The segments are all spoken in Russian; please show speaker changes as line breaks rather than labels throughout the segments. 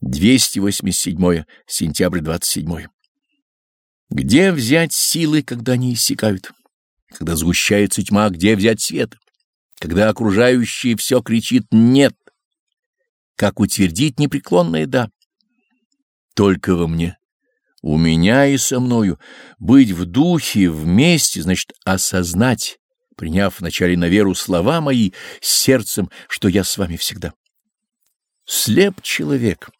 287 сентябрь 27 Где взять силы, когда они иссякают? Когда сгущается тьма, где взять свет? Когда окружающее все кричит «нет»? Как утвердить непреклонное «да»? Только во мне. У меня и со мною. Быть в духе, вместе, значит осознать, приняв вначале на веру слова мои, сердцем, что я с вами всегда. Слеп человек.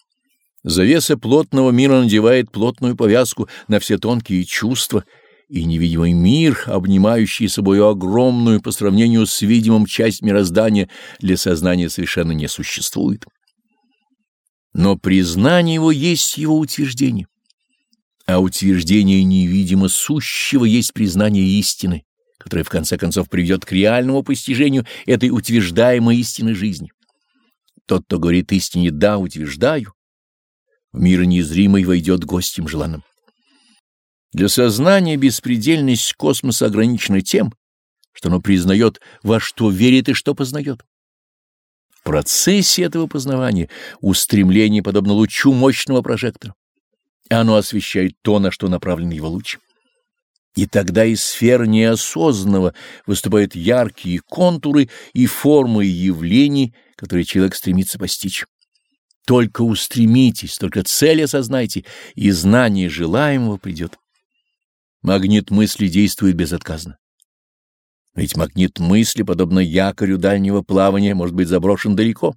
Завеса плотного мира надевает плотную повязку на все тонкие чувства, и невидимый мир, обнимающий собою огромную по сравнению с видимым часть мироздания, для сознания совершенно не существует. Но признание его есть его утверждение, а утверждение невидимо сущего есть признание истины, которое в конце концов приведет к реальному постижению этой утверждаемой истины жизни. Тот, кто говорит истине «да, утверждаю», в мир незримый войдет гостем желанным. Для сознания беспредельность космоса ограничена тем, что оно признает, во что верит и что познает. В процессе этого познавания устремление подобно лучу мощного прожектора. Оно освещает то, на что направлен его луч. И тогда из сфер неосознанного выступают яркие контуры и формы явлений, которые человек стремится постичь. Только устремитесь, только цель осознайте, и знание желаемого придет. Магнит мысли действует безотказно. Ведь магнит мысли, подобно якорю дальнего плавания, может быть заброшен далеко,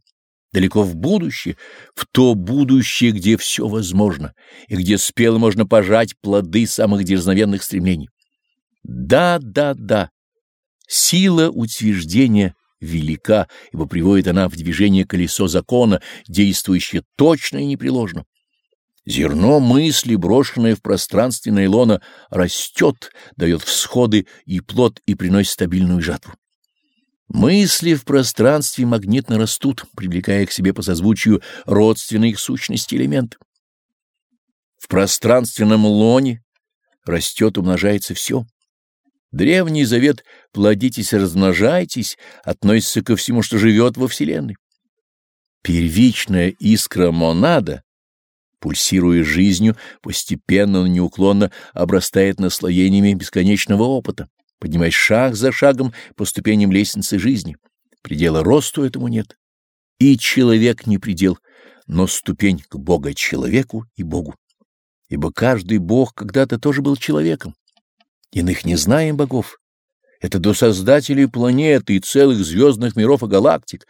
далеко в будущее, в то будущее, где все возможно, и где спело можно пожать плоды самых дерзновенных стремлений. Да, да, да. Сила утверждения велика, ибо приводит она в движение колесо закона, действующее точно и непреложно. Зерно мысли, брошенное в пространственное лоно, растет, дает всходы и плод и приносит стабильную жатву. Мысли в пространстве магнитно растут, привлекая к себе по созвучию родственной их сущности элемент. В пространственном лоне растет, умножается все. Древний завет «плодитесь размножайтесь» относится ко всему, что живет во Вселенной. Первичная искра монада, пульсируя жизнью, постепенно, но неуклонно обрастает наслоениями бесконечного опыта, поднимаясь шаг за шагом по ступеням лестницы жизни. Предела росту этому нет. И человек не предел, но ступень к Бога-человеку и Богу. Ибо каждый Бог когда-то тоже был человеком. Иных не знаем богов. Это до создателей планеты и целых звездных миров и галактик.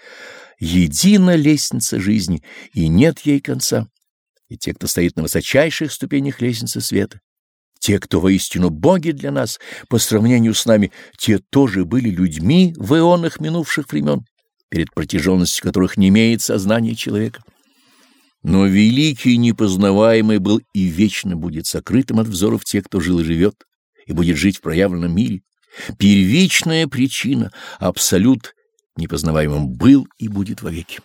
Едина лестница жизни, и нет ей конца. И те, кто стоит на высочайших ступенях лестницы света, те, кто воистину боги для нас, по сравнению с нами, те тоже были людьми в ионах минувших времен, перед протяженностью которых не имеет сознания человека. Но великий непознаваемый был и вечно будет сокрытым от взоров тех, кто жил и живет и будет жить в проявленном мире. Первичная причина, абсолют непознаваемым был и будет вовеки.